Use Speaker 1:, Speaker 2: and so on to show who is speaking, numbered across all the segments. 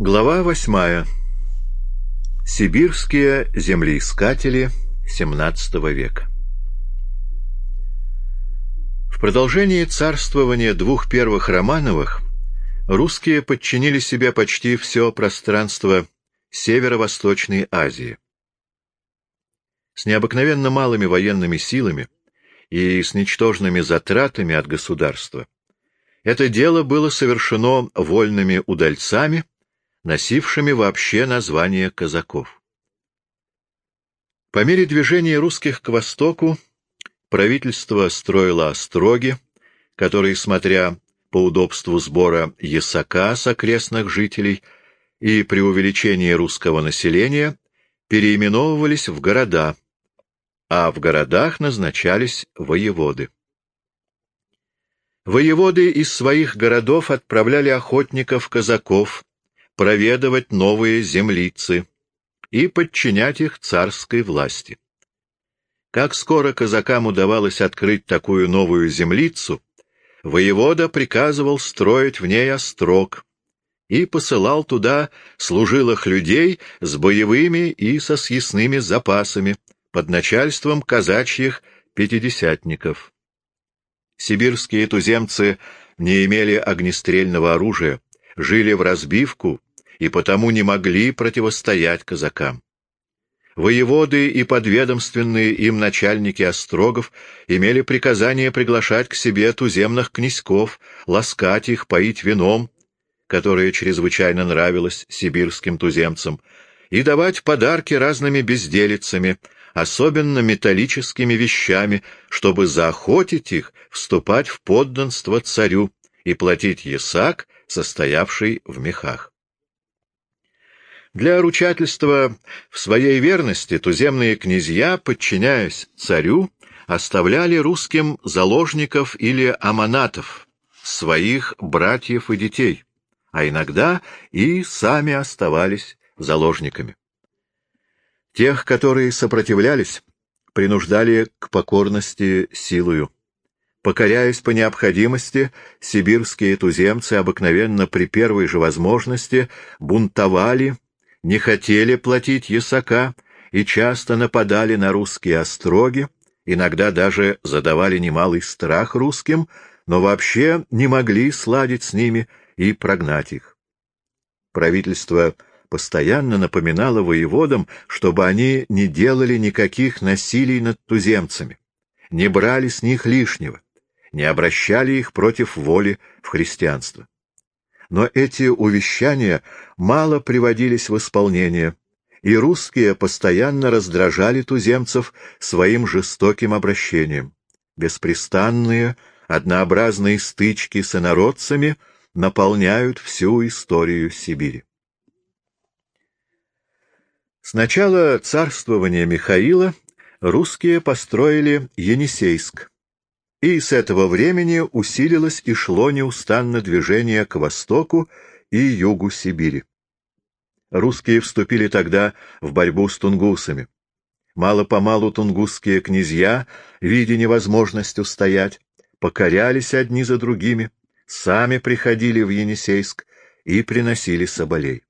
Speaker 1: Глава восьмая. Сибирские землеискатели XVII века. В продолжении царствования двух первых Романовых русские подчинили себе почти все пространство Северо-Восточной Азии. С необыкновенно малыми военными силами и с ничтожными затратами от государства это дело было совершено вольными удальцами, носившими вообще название казаков. По мере движения русских к востоку правительство строило остроги, которые, смотря по удобству сбора ясака с окрестных жителей и при увеличении русского населения, переименовывались в города, а в городах назначались воеводы. Воеводы из своих городов отправляли охотников-казаков проведывать новые землицы и подчинять их царской власти. Как скоро казакам удавалось открыть такую новую землицу, воевода приказывал строить в ней острог и посылал туда служилых людей с боевыми и со съестными запасами под начальством казачьих пятидесятников. Сибирские туземцы не имели огнестрельного оружия, жили в разбивку и потому не могли противостоять казакам. Воеводы и подведомственные им начальники острогов имели приказание приглашать к себе туземных князьков, ласкать их, поить вином, которое чрезвычайно нравилось сибирским туземцам, и давать подарки разными безделицами, особенно металлическими вещами, чтобы заохотить их вступать в подданство царю и платить ясак, состоявший в мехах. Для ручательства в своей верности туземные князья, подчиняясь царю, оставляли русским заложников или аманатов, своих братьев и детей, а иногда и сами оставались заложниками. Тех, которые сопротивлялись, принуждали к покорности силою. Покоряясь по необходимости, сибирские туземцы обыкновенно при первой же возможности бунтовали не хотели платить ясака и часто нападали на русские остроги, иногда даже задавали немалый страх русским, но вообще не могли сладить с ними и прогнать их. Правительство постоянно напоминало воеводам, чтобы они не делали никаких насилий над туземцами, не брали с них лишнего, не обращали их против воли в христианство но эти увещания мало приводились в исполнение, и русские постоянно раздражали туземцев своим жестоким обращением. Беспрестанные, однообразные стычки с инородцами наполняют всю историю Сибири. С начала царствования Михаила русские построили Енисейск, и с этого времени усилилось и шло неустанно движение к востоку и югу Сибири. Русские вступили тогда в борьбу с тунгусами. Мало-помалу тунгусские князья, видя невозможность устоять, покорялись одни за другими, сами приходили в Енисейск и приносили соболей.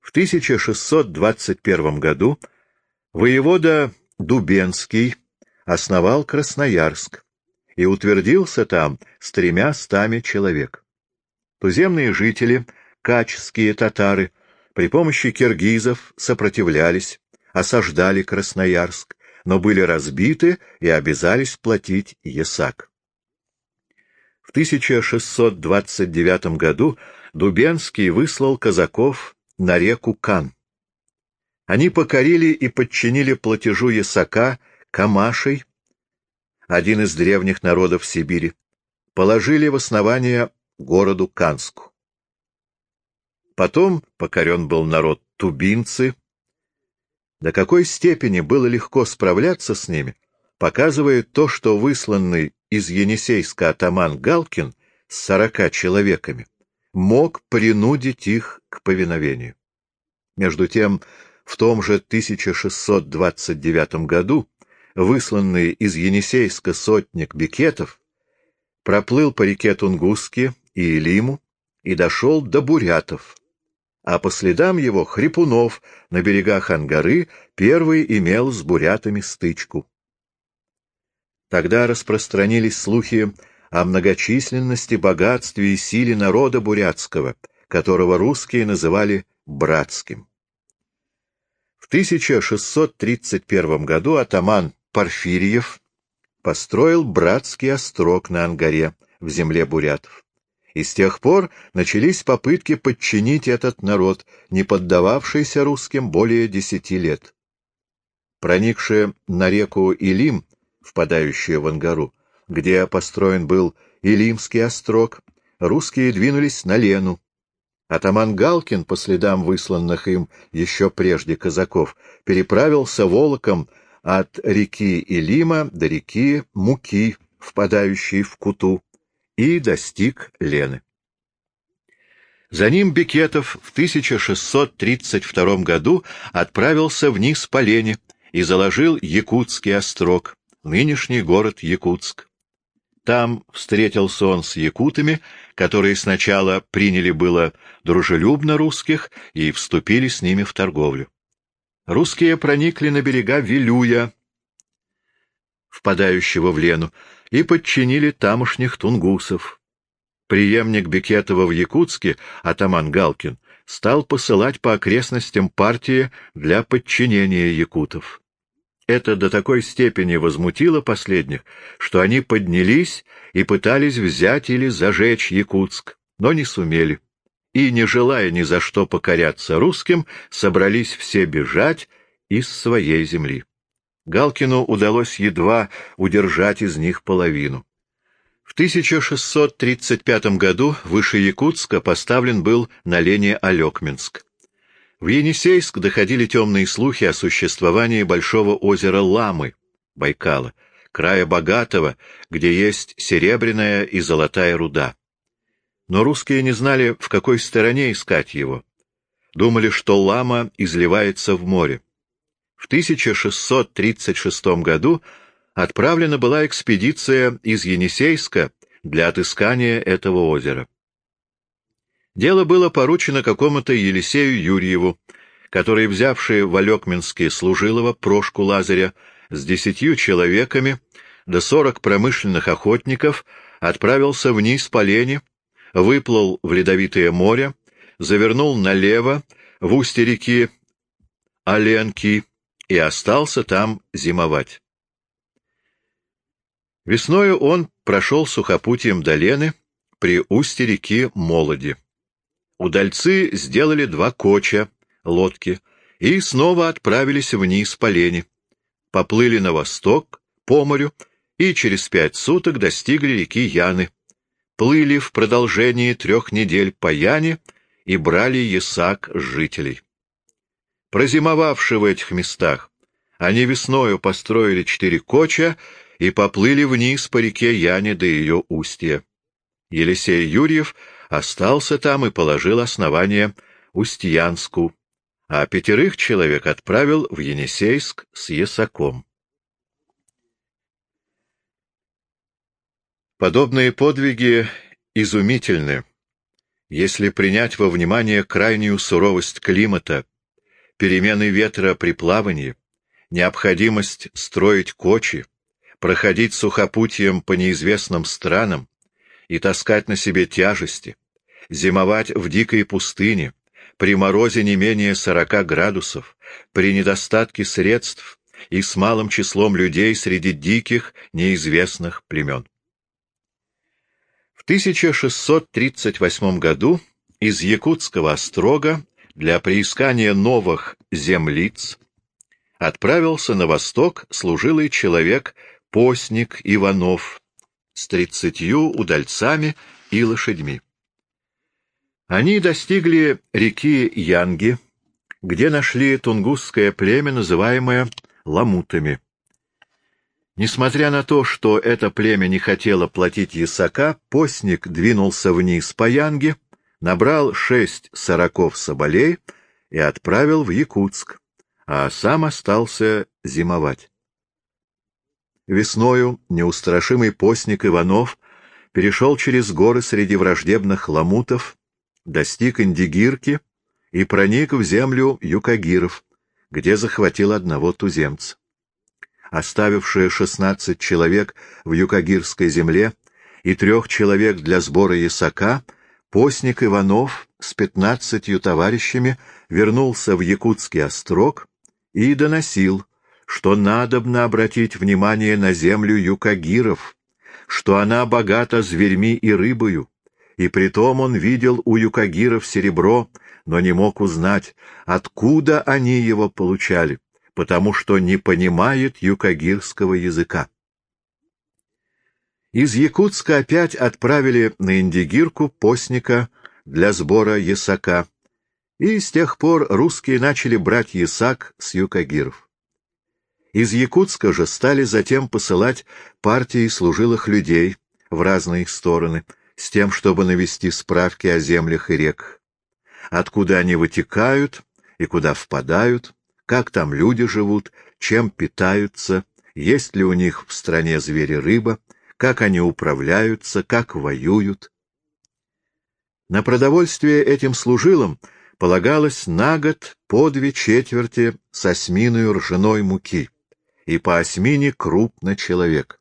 Speaker 1: В 1621 году воевода Дубенский основал Красноярск и утвердился там с тремя стами человек. Туземные жители, каческие татары, при помощи киргизов сопротивлялись, осаждали Красноярск, но были разбиты и обязались платить есак. В 1629 году Дубенский выслал казаков на реку Кан. Они покорили и подчинили платежу ясака Камашей, один из древних народов Сибири, положили в основание городу Канску. Потом покорен был народ тубинцы. До какой степени было легко справляться с ними, показывает то, что высланный из Енисейска атаман Галкин с сорока человеками мог принудить их к повиновению. Между тем, в том же 1629 году высланный из Енисейска сотник Бекетов, проплыл по реке Тунгуске и Илиму и дошел до Бурятов, а по следам его Хрипунов на берегах Ангары первый имел с бурятами стычку. Тогда распространились слухи о многочисленности, богатстве и силе народа бурятского, которого русские называли братским. В 1631 году атаман Порфирьев построил братский острог на Ангаре в земле бурятов. И с тех пор начались попытки подчинить этот народ, не поддававшийся русским более десяти лет. Проникшие на реку Илим, впадающую в Ангару, где построен был Илимский острог, русские двинулись на Лену. Атаман Галкин, по следам высланных им еще прежде казаков, переправился волоком от реки Илима до реки Муки, впадающей в Куту, и достиг Лены. За ним Бекетов в 1632 году отправился вниз по Лене и заложил Якутский острог, нынешний город Якутск. Там встретился он с якутами, которые сначала приняли было дружелюбно русских и вступили с ними в торговлю. Русские проникли на берега Вилюя, впадающего в Лену, и подчинили тамошних тунгусов. Приемник Бекетова в Якутске, атаман Галкин, стал посылать по окрестностям партии для подчинения якутов. Это до такой степени возмутило последних, что они поднялись и пытались взять или зажечь Якутск, но не сумели. И, не желая ни за что покоряться русским, собрались все бежать из своей земли. Галкину удалось едва удержать из них половину. В 1635 году выше Якутска поставлен был на лене Алекминск. В Енисейск доходили темные слухи о существовании большого озера Ламы, Байкала, края богатого, где есть серебряная и золотая руда. Но русские не знали, в какой стороне искать его. Думали, что Лама изливается в море. В 1636 году отправлена была экспедиция из Енисейска для отыскания этого озера. Дело было поручено какому-то Елисею Юрьеву, который, взявший в Алекминске служилого Прошку Лазаря с десятью человеками до сорок промышленных охотников, отправился вниз по Лене, выплыл в Ледовитое море, завернул налево в устье реки Оленки и остался там зимовать. Весною он прошел сухопутием до Лены при устье реки Молоди. Удальцы сделали два коча, лодки, и снова отправились вниз по Лене. Поплыли на восток, по морю, и через пять суток достигли реки Яны. Плыли в продолжении трех недель по Яне и брали ясак жителей. Прозимовавши в этих местах, они весною построили четыре коча и поплыли вниз по реке Яне до ее устья. Елисей Юрьев остался там и положил основание Устьянску, а пятерых человек отправил в Енисейск с Ясаком. Подобные подвиги изумительны, если принять во внимание крайнюю суровость климата, перемены ветра при плавании, необходимость строить кочи, проходить сухопутьем по неизвестным странам и таскать на себе тяжести, зимовать в дикой пустыне, при морозе не менее сорока градусов, при недостатке средств и с малым числом людей среди диких, неизвестных племен. В 1638 году из Якутского острога для приискания новых землиц отправился на восток служилый человек постник Иванов с тридцатью удальцами и лошадьми. Они достигли реки Янги, где нашли тунгусское племя, называемое ламутами. Несмотря на то, что это племя не хотело платить ясака, постник двинулся вниз по Янге, набрал шесть сороков соболей и отправил в Якутск а сам остался зимовать. Весною неустрашимый постник Иванов перешел через горы среди враждебных ламутов, достиг Индигирки и проник в землю юкагиров, где захватил одного туземца. Оставившие шестнадцать человек в юкагирской земле и трех человек для сбора ясака, постник Иванов с пятнадцатью товарищами вернулся в Якутский острог и доносил, что надобно обратить внимание на землю юкагиров, что она богата зверьми и рыбою, и притом он видел у юкагиров серебро, но не мог узнать, откуда они его получали, потому что не понимает юкагирского языка. Из Якутска опять отправили на Индигирку постника для сбора ясака, и с тех пор русские начали брать ясак с юкагиров. Из Якутска же стали затем посылать партии служилых людей в разные стороны, с тем, чтобы навести справки о землях и реках откуда они вытекают и куда впадают, как там люди живут, чем питаются, есть ли у них в стране звери-рыба, как они управляются, как воюют. На продовольствие этим служилым полагалось на год по две четверти с осьминой ржаной муки и по осьмине круп на человек.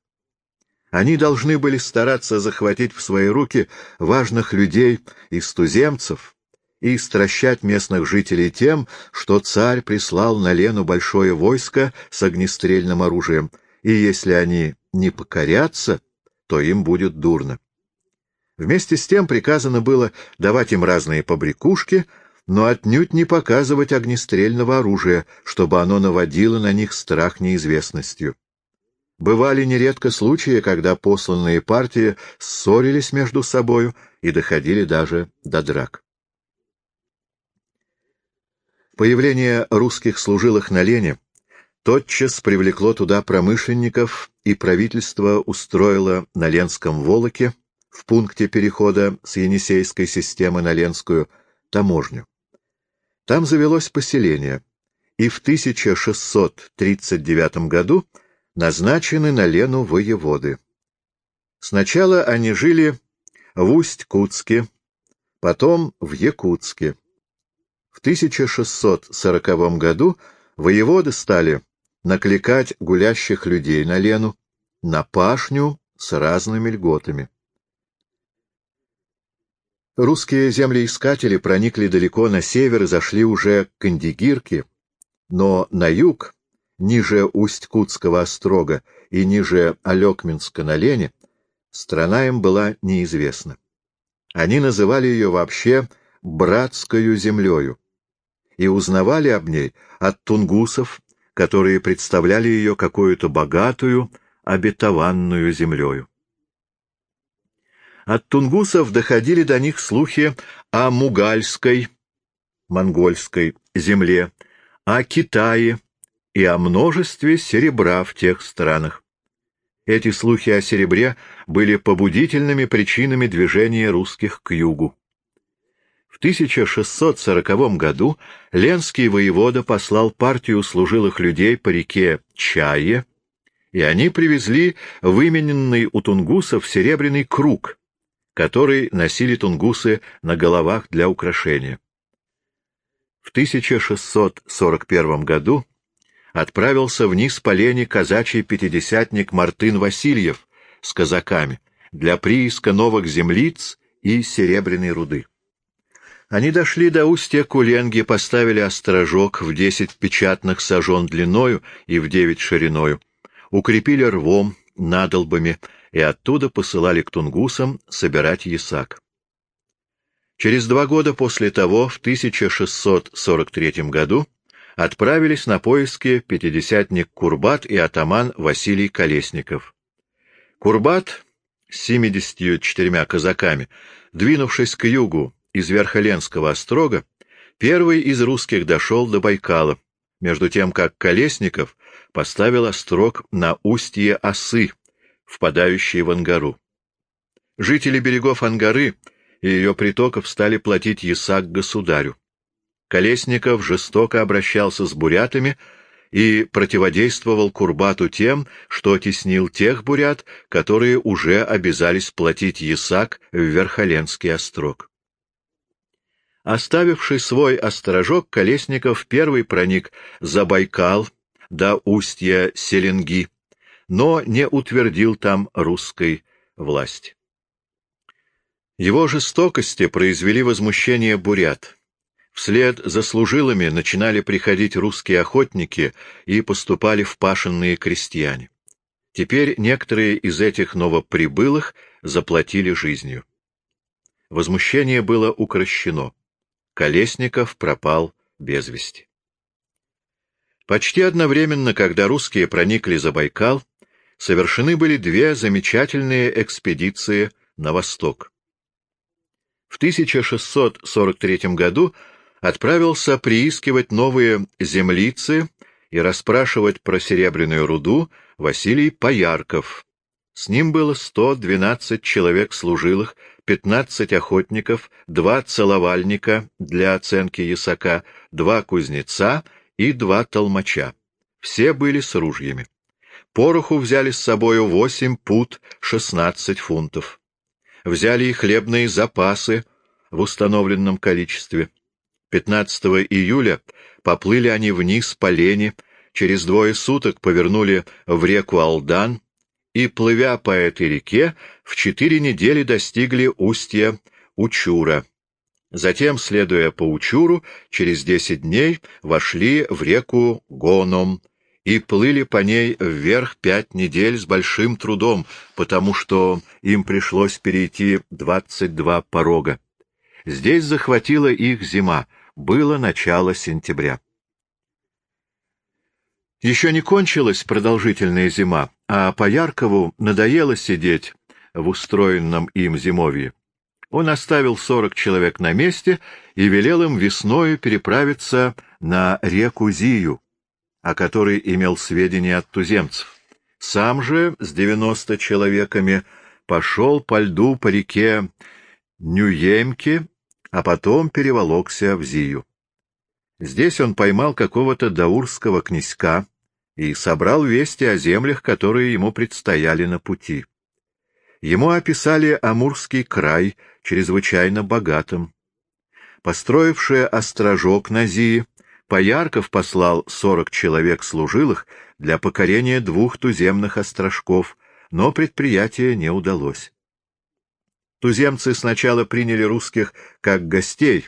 Speaker 1: Они должны были стараться захватить в свои руки важных людей из туземцев, и стращать местных жителей тем, что царь прислал на Лену большое войско с огнестрельным оружием, и если они не покорятся, то им будет дурно. Вместе с тем приказано было давать им разные побрякушки, но отнюдь не показывать огнестрельного оружия, чтобы оно наводило на них страх неизвестностью. Бывали нередко случаи, когда посланные партии ссорились между собою и доходили даже до драк. Появление русских служилых на Лене тотчас привлекло туда промышленников, и правительство устроило на Ленском Волоке, в пункте перехода с Енисейской системы на Ленскую, таможню. Там завелось поселение, и в 1639 году назначены на Лену воеводы. Сначала они жили в Усть-Кутске, потом в Якутске. В 1640 году воеводы стали накликать гулящих людей на Лену, на пашню с разными льготами. Русские землеискатели проникли далеко на север и зашли уже к Индигирке, но на юг, ниже Усть-Кутского острога и ниже Алекминска на Лене, страна им была неизвестна. Они называли ее вообще «братскою землею», и узнавали об ней от тунгусов, которые представляли ее какую-то богатую, обетованную землею. От тунгусов доходили до них слухи о мугальской, монгольской земле, о Китае и о множестве серебра в тех странах. Эти слухи о серебре были побудительными причинами движения русских к югу. В 1640 году Ленский воевода послал партию служилых людей по реке Чае, и они привезли вымененный у тунгусов серебряный круг, который носили тунгусы на головах для украшения. В 1641 году отправился вниз по Лене казачий пятидесятник Мартын Васильев с казаками для прииска новых землиц и серебряной руды. Они дошли до устья Куленги, поставили острожок в десять печатных сажен длиною и в девять шириною, укрепили рвом, надолбами, и оттуда посылали к тунгусам собирать ясак. Через два года после того, в 1643 году, отправились на поиски пятидесятник Курбат и атаман Василий Колесников. Курбат с семидесятью четырьмя казаками, двинувшись к югу, из Верхоленского острога, первый из русских дошел до Байкала, между тем как Колесников поставил острог на устье Осы, впадающей в Ангару. Жители берегов Ангары и ее притоков стали платить ясак государю. Колесников жестоко обращался с бурятами и противодействовал Курбату тем, что теснил тех бурят, которые уже обязались платить ясак в Верхоленский острог. Оставивший свой острожок, Колесников первый проник за Байкал до устья Селенги, но не утвердил там русской власти. Его жестокости произвели возмущение бурят. Вслед за служилыми начинали приходить русские охотники и поступали в пашенные крестьяне. Теперь некоторые из этих новоприбылых заплатили жизнью. Возмущение было укращено. Колесников пропал без вести. Почти одновременно, когда русские проникли за Байкал, совершены были две замечательные экспедиции на восток. В 1643 году отправился приискивать новые землицы и расспрашивать про серебряную руду Василий Поярков. С ним было 112 человек служилых, 15 охотников, два целовальника для оценки ясака, два кузнеца и два толмача. Все были с ружьями. Пороху взяли с собою 8 пут 16 фунтов. Взяли и хлебные запасы в установленном количестве. 15 июля поплыли они вниз по Лене, через двое суток повернули в реку Алдан и, плывя по этой реке, в четыре недели достигли устья Учура. Затем, следуя по Учуру, через десять дней вошли в реку Гоном и плыли по ней вверх пять недель с большим трудом, потому что им пришлось перейти двадцать два порога. Здесь захватила их зима, было начало сентября. Еще не кончилась продолжительная зима, а по Яркову надоело сидеть в устроенном им зимовье. Он оставил сорок человек на месте и велел им весною переправиться на реку Зию, о которой имел сведения от туземцев. Сам же с девяносто человеками пошел по льду по реке Нюемки а потом переволокся в Зию. Здесь он поймал какого-то даурского князька и собрал вести о землях, которые ему предстояли на пути. Ему описали Амурский край, чрезвычайно богатым. Построивший острожок на Зии, Поярков послал сорок человек служилых для покорения двух туземных острожков, но предприятие не удалось. Туземцы сначала приняли русских как гостей,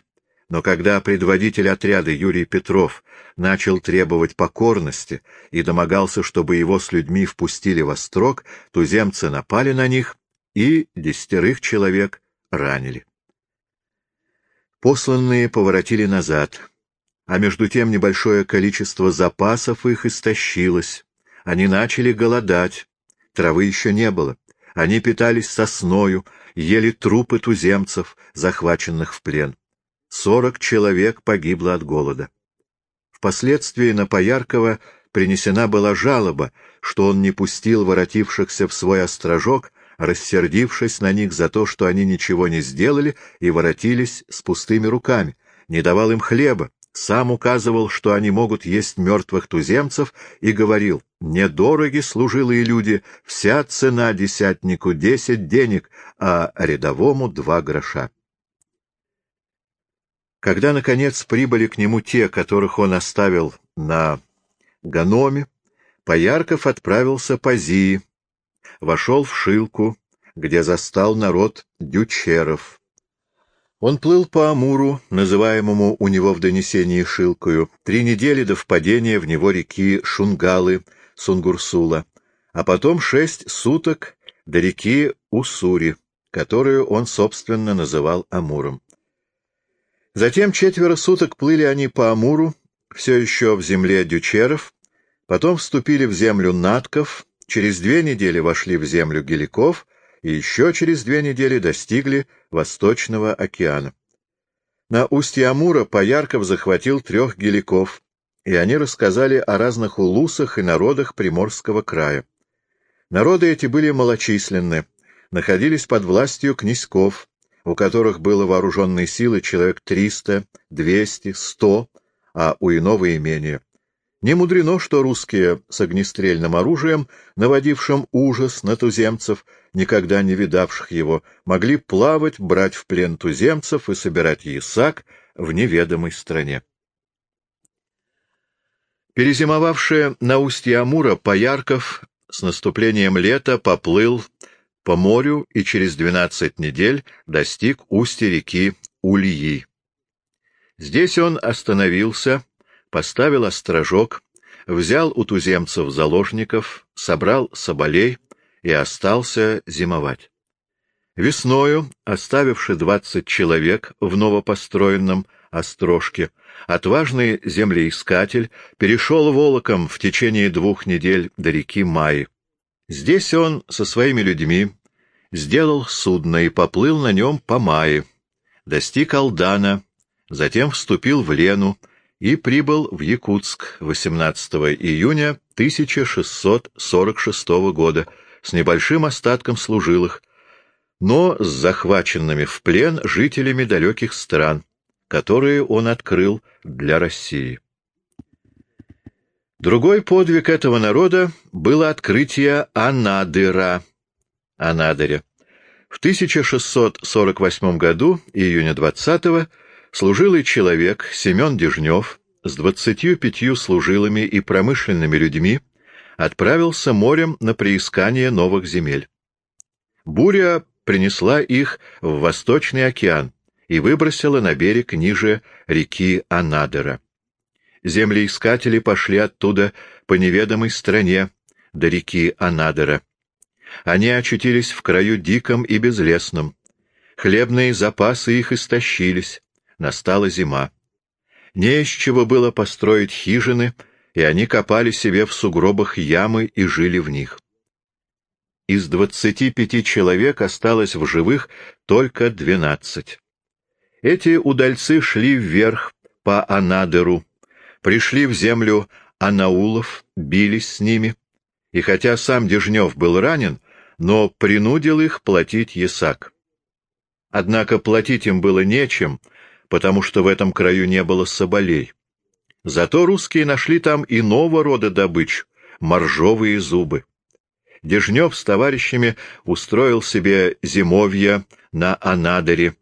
Speaker 1: но когда предводитель отряда Юрий Петров начал требовать покорности и домогался, чтобы его с людьми впустили во строк, туземцы напали на них и десятерых человек ранили. Посланные поворотили назад, а между тем небольшое количество запасов их истощилось. Они начали голодать, травы еще не было. Они питались сосною, ели трупы туземцев, захваченных в плен. Сорок человек погибло от голода. Впоследствии на Пояркова принесена была жалоба, что он не пустил воротившихся в свой острожок, рассердившись на них за то, что они ничего не сделали и воротились с пустыми руками, не давал им хлеба, сам указывал, что они могут есть мертвых туземцев, и говорил, недороги служилые люди, вся цена десятнику десять денег, а рядовому два гроша. Когда, наконец, прибыли к нему те, которых он оставил на Ганоме, Поярков отправился по Зии, вошел в Шилку, где застал народ дючеров, он плыл по Амуру, называемому у него в донесении Шилкою, три недели до впадения в него реки Шунгалы, Сунгурсула, а потом шесть суток до реки Уссури, которую он, собственно, называл Амуром. Затем четверо суток плыли они по Амуру, все еще в земле дючеров, потом вступили в землю натков, через две недели вошли в землю геликов — и еще через две недели достигли Восточного океана. На устье Амура Поярков захватил трех геликов, и они рассказали о разных улусах и народах Приморского края. Народы эти были малочисленны, находились под властью князьков, у которых было вооруженной силы человек триста, двести, сто, а у иного имения. Не мудрено, что русские с огнестрельным оружием, наводившим ужас на туземцев, никогда не видавших его, могли плавать, брать в плен туземцев и собирать ясак, в неведомой стране. Перезимовавший на устье Амура, Поярков с наступлением лета поплыл по морю и через 12 недель достиг устья реки Ульи. Здесь он остановился, поставил острожок, взял у туземцев заложников, собрал соболей и остался зимовать. Весною, оставивши двадцать человек в новопостроенном острожке, отважный землеискатель перешел волоком в течение двух недель до реки Майи. Здесь он со своими людьми сделал судно и поплыл на нем по Майе, достиг Алдана, затем вступил в Лену и прибыл в Якутск 18 июня 1646 года с небольшим остатком служилых, но с захваченными в плен жителями далеких стран, которые он открыл для России. Другой подвиг этого народа было открытие Анадыра, Анадыря. В 1648 году, июня 20-го, служилый человек Семен Дежнев с двадцатью пятью служилыми и промышленными людьми отправился морем на приискание новых земель. Буря принесла их в Восточный океан, и выбросила на берег ниже реки Анадыра. Землеискатели пошли оттуда по неведомой стране до реки Анадыра. Они очутились в краю диком и безлесном. Хлебные запасы их истощились, настала зима. Не из чего было построить хижины, и они копали себе в сугробах ямы и жили в них. Из двадцати пяти человек осталось в живых только двенадцать. Эти удальцы шли вверх по Анадыру, пришли в землю Анаулов, бились с ними, и хотя сам Дежнев был ранен, но принудил их платить ясак. Однако платить им было нечем, потому что в этом краю не было соболей. Зато русские нашли там иного рода добычу — моржовые зубы. Дежнев с товарищами устроил себе зимовье на Анадыре,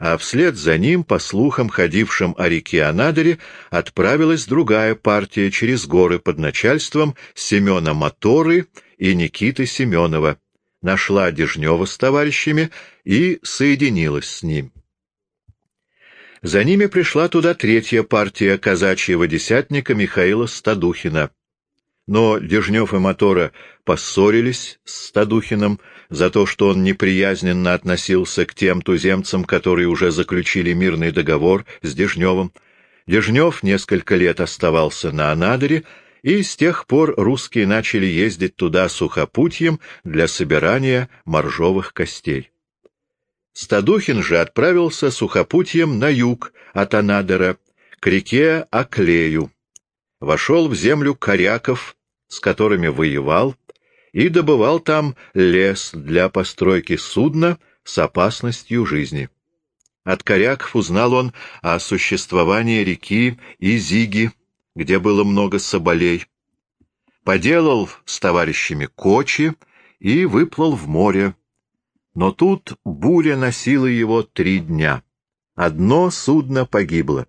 Speaker 1: а вслед за ним, по слухам, ходившим о реке Анадыре, отправилась другая партия через горы под начальством Семена Моторы и Никиты Семенова, нашла Дежнева с товарищами и соединилась с ним. За ними пришла туда третья партия казачьего десятника Михаила Стадухина. Но Дежнев и Мотора поссорились с Стадухиным, за то, что он неприязненно относился к тем туземцам, которые уже заключили мирный договор с Дежневым. Дежнев несколько лет оставался на Анадыре, и с тех пор русские начали ездить туда сухопутьем для собирания моржовых костей. Стадухин же отправился сухопутьем на юг от Анадыра, к реке Оклею. Вошел в землю коряков, с которыми воевал, и добывал там лес для постройки судна с опасностью жизни. От коряков узнал он о существовании реки Изиги, где было много соболей. Поделал с товарищами кочи и выплыл в море. Но тут буря носила его три дня. Одно судно погибло.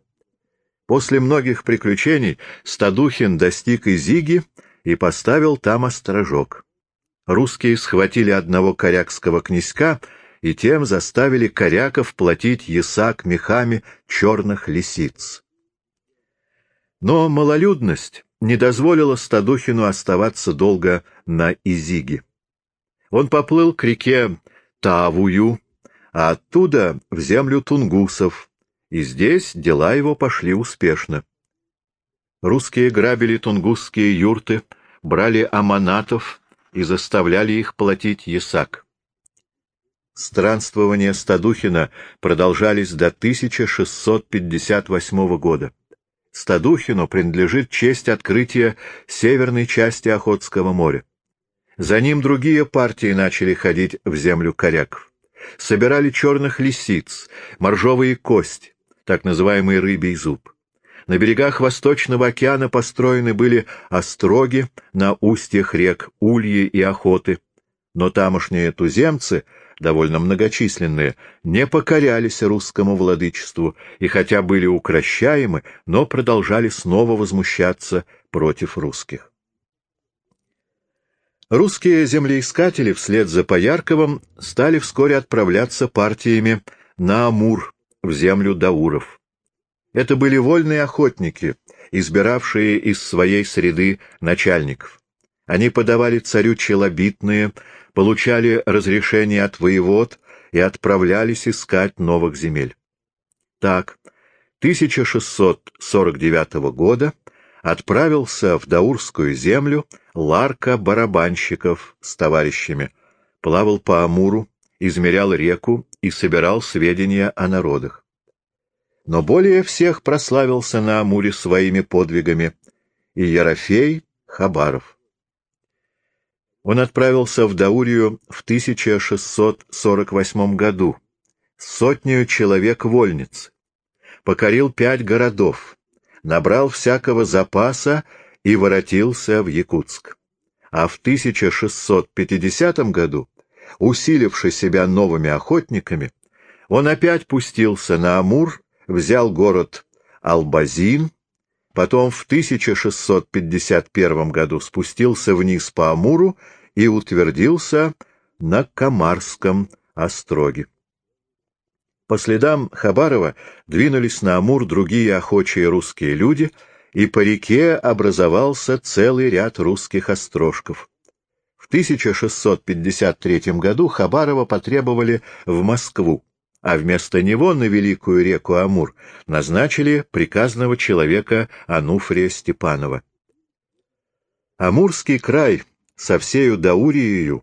Speaker 1: После многих приключений Стадухин достиг Изиги и поставил там острожок русские схватили одного корякского князька и тем заставили коряков платить ясак мехами черных лисиц. Но малолюдность не дозволила Стадухину оставаться долго на Изиге. Он поплыл к реке Тавую, а оттуда в землю тунгусов, и здесь дела его пошли успешно. Русские грабили тунгусские юрты, брали аманатов и заставляли их платить ясак. Странствования Стадухина продолжались до 1658 года. Стадухину принадлежит честь открытия северной части Охотского моря. За ним другие партии начали ходить в землю коряков. Собирали черных лисиц, моржовые кость, так называемый рыбий зуб. На берегах Восточного океана построены были остроги на устьях рек Ульи и Охоты, но тамошние туземцы довольно многочисленные, не покорялись русскому владычеству и хотя были укращаемы, но продолжали снова возмущаться против русских. Русские землеискатели вслед за Поярковым стали вскоре отправляться партиями на Амур, в землю дауров. Это были вольные охотники, избиравшие из своей среды начальников. Они подавали царю челобитные, получали разрешение от воевод и отправлялись искать новых земель. Так, 1649 года отправился в Даурскую землю Ларка барабанщиков с товарищами, плавал по Амуру, измерял реку и собирал сведения о народах. Но более всех прославился на Амуре своими подвигами и Ерофей Хабаров. Он отправился в Даурию в 1648 году с сотнею человек вольниц, покорил пять городов, набрал всякого запаса и воротился в Якутск. А в 1650 году, усиливший себя новыми охотниками, он опять пустился на Амур, взял город Албазин, потом в 1651 году спустился вниз по Амуру и утвердился на Камарском остроге. По следам Хабарова двинулись на Амур другие охочие русские люди, и по реке образовался целый ряд русских острожков. В 1653 году Хабарова потребовали в Москву, а вместо него на великую реку Амур назначили приказного человека Ануфрия Степанова. Амурский край со всею Даурией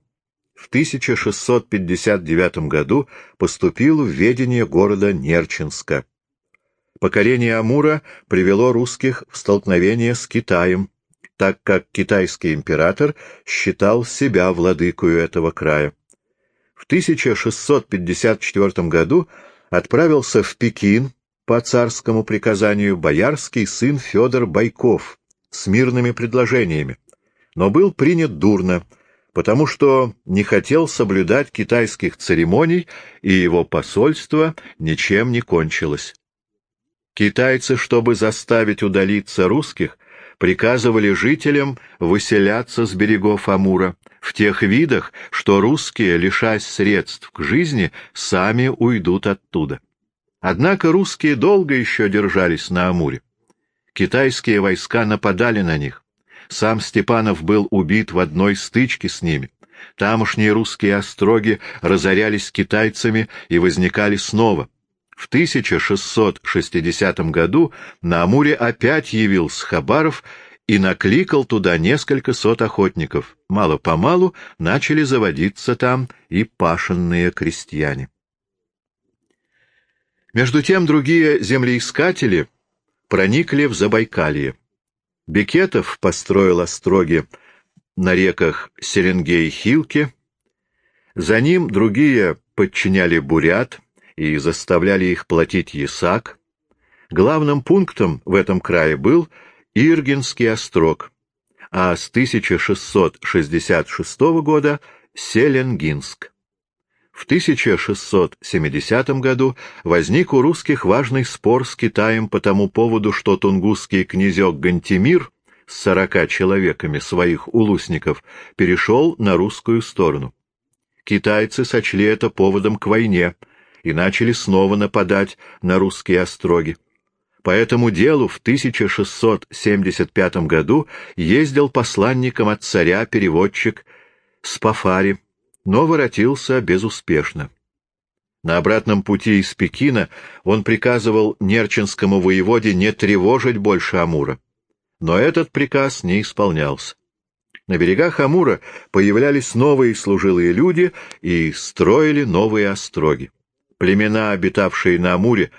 Speaker 1: в 1659 году поступил в ведение города Нерчинска. Покорение Амура привело русских в столкновение с Китаем, так как китайский император считал себя владыкою этого края. В 1654 году отправился в Пекин по царскому приказанию боярский сын Федор Байков с мирными предложениями, но был принят дурно — потому что не хотел соблюдать китайских церемоний, и его посольство ничем не кончилось. Китайцы, чтобы заставить удалиться русских, приказывали жителям выселяться с берегов Амура в тех видах, что русские, лишаясь средств к жизни, сами уйдут оттуда. Однако русские долго еще держались на Амуре. Китайские войска нападали на них. Сам Степанов был убит в одной стычке с ними. Тамошние русские остроги разорялись китайцами и возникали снова. В 1660 году на Амуре опять явился Хабаров и накликал туда несколько сот охотников. Мало-помалу начали заводиться там и пашенные крестьяне. Между тем другие землеискатели проникли в Забайкалье. Бекетов построил остроги на реках Серенгей и Хилки. За ним другие подчиняли бурят и заставляли их платить ясак. Главным пунктом в этом крае был Иргинский острог, а с 1666 года — Селенгинск. В 1670 году возник у русских важный спор с Китаем по тому поводу, что тунгусский князек Гантимир с сорока человеками своих улусников перешел на русскую сторону. Китайцы сочли это поводом к войне и начали снова нападать на русские остроги. По этому делу в 1675 году ездил посланником от царя переводчик Спафари, но воротился безуспешно. На обратном пути из Пекина он приказывал Нерчинскому воеводе не тревожить больше Амура. Но этот приказ не исполнялся. На берегах Амура появлялись новые служилые люди и строили новые остроги. Племена, обитавшие на Амуре,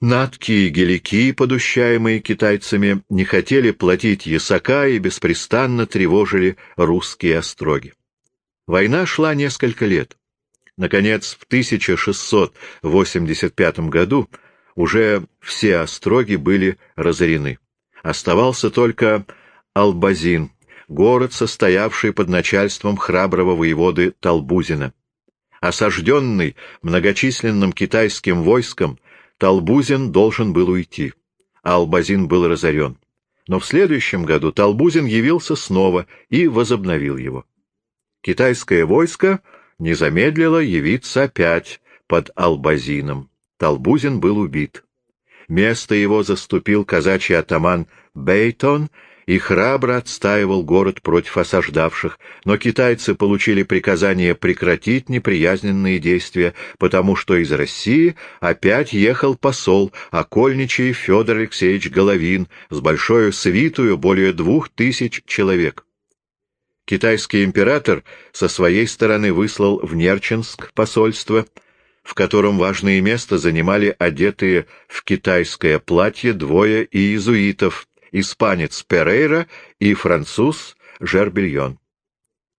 Speaker 1: Натки и гелики, подущаемые китайцами, не хотели платить ясака и беспрестанно тревожили русские остроги. Война шла несколько лет. Наконец, в 1685 году уже все остроги были разорены. Оставался только Албазин, город, состоявший под начальством храброго воеводы Талбузина. Осажденный многочисленным китайским войском, Талбузин должен был уйти, а Албазин был разорен. Но в следующем году Талбузин явился снова и возобновил его. Китайское войско не замедлило явиться опять под Албазином. Талбузин был убит. Место его заступил казачий атаман Бейтон и храбро отстаивал город против осаждавших, но китайцы получили приказание прекратить неприязненные действия, потому что из России опять ехал посол, окольничий Федор Алексеевич Головин, с большой свитую более двух тысяч человек. Китайский император со своей стороны выслал в Нерчинск посольство, в котором важное место занимали одетые в китайское платье двое иезуитов, испанец Перейра и француз Жербельон.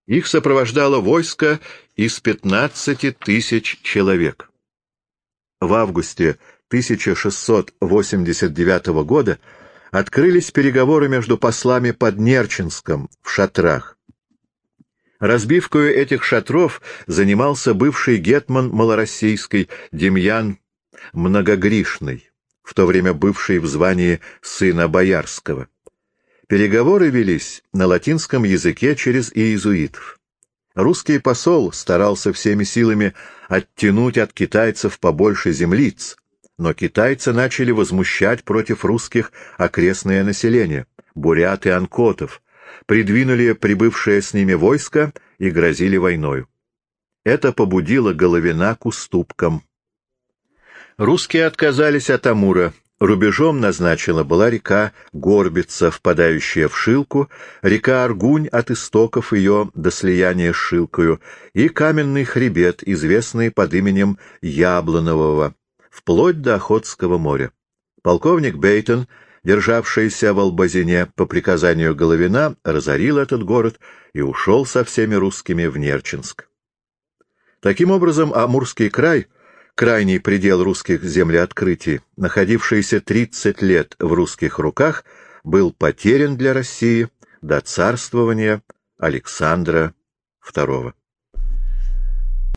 Speaker 1: Их сопровождало войско из 15 тысяч человек. В августе 1689 года открылись переговоры между послами под Нерчинском в шатрах. Разбивкою этих шатров занимался бывший гетман малороссийской Демьян Многогришный в то время бывший в звании сына Боярского. Переговоры велись на латинском языке через иезуитов. Русский посол старался всеми силами оттянуть от китайцев побольше землиц, но китайцы начали возмущать против русских окрестное население, бурят и анкотов, придвинули прибывшее с ними войско и грозили войною. Это побудило Головина к уступкам. Русские отказались от Амура. Рубежом назначена была река Горбица, впадающая в Шилку, река Аргунь от истоков ее до слияния с Шилкою, и каменный хребет, известный под именем Яблонового, вплоть до Охотского моря. Полковник Бейтон, державшийся в Албазине по приказанию Головина, разорил этот город и ушел со всеми русскими в Нерчинск. Таким образом, Амурский край — крайний предел русских землеоткрытий, находившийся 30 лет в русских руках, был потерян для России до царствования Александра II.